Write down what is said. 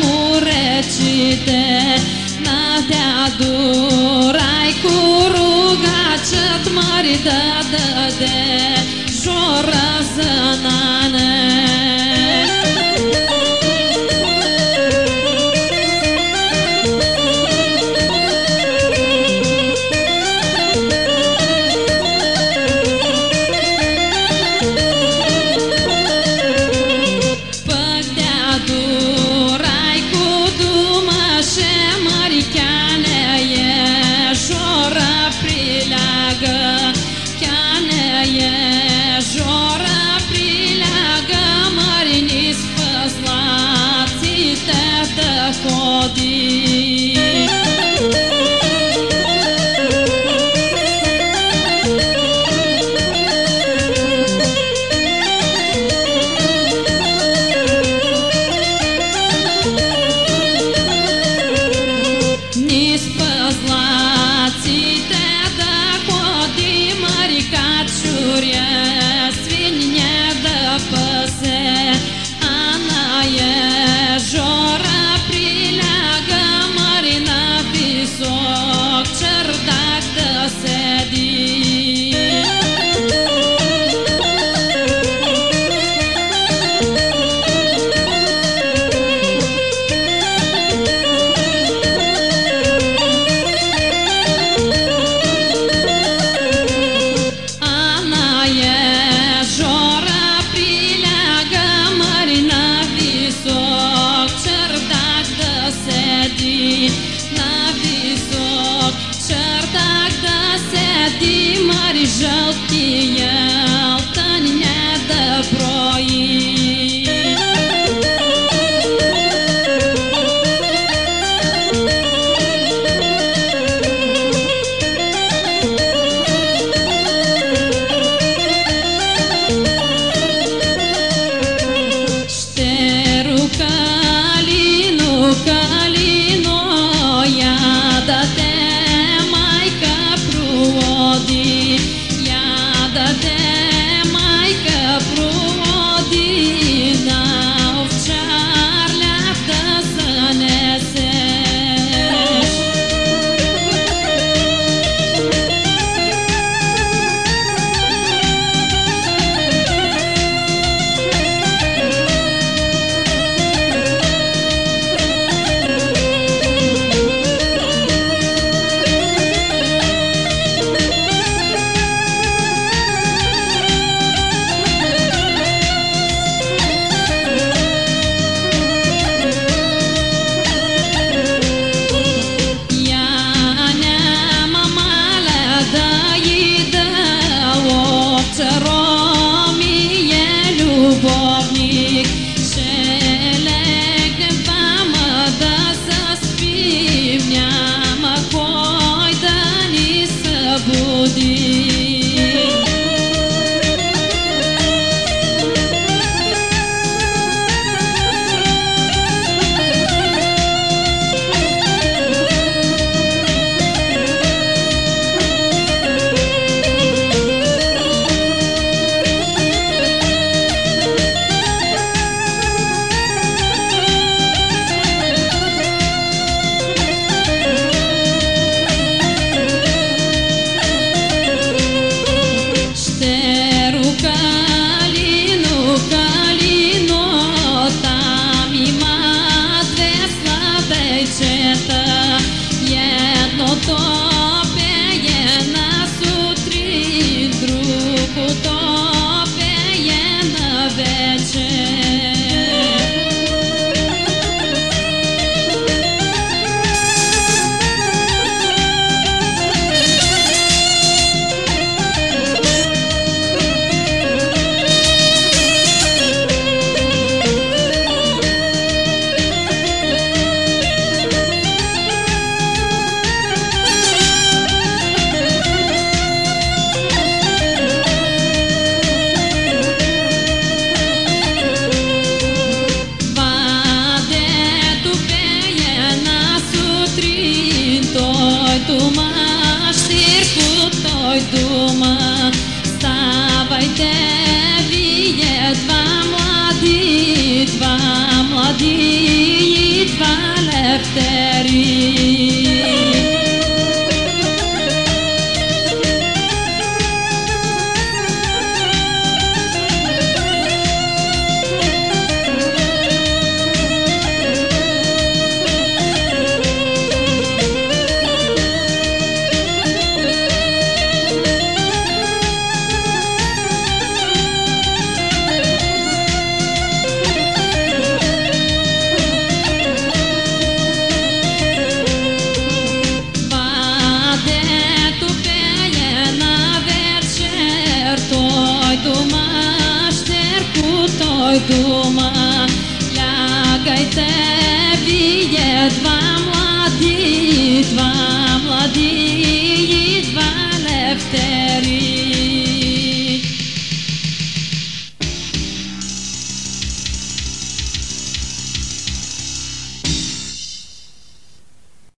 murecite Noaptea durai cu ruga da da de joră zănane صديق Низко златите да ходи, марика. one. дума, лякай, тебе є два младі, два.